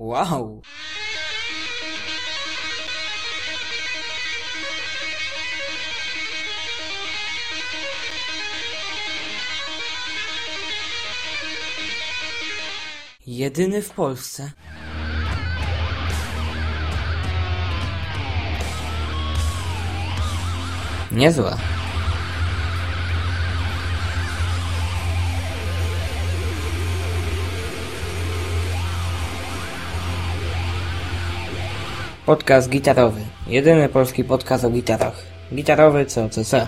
Wow! Jedyny w Polsce. Niezłe. Podcast gitarowy. Jedyny polski podcast o gitarach. Gitarowy co, co, co.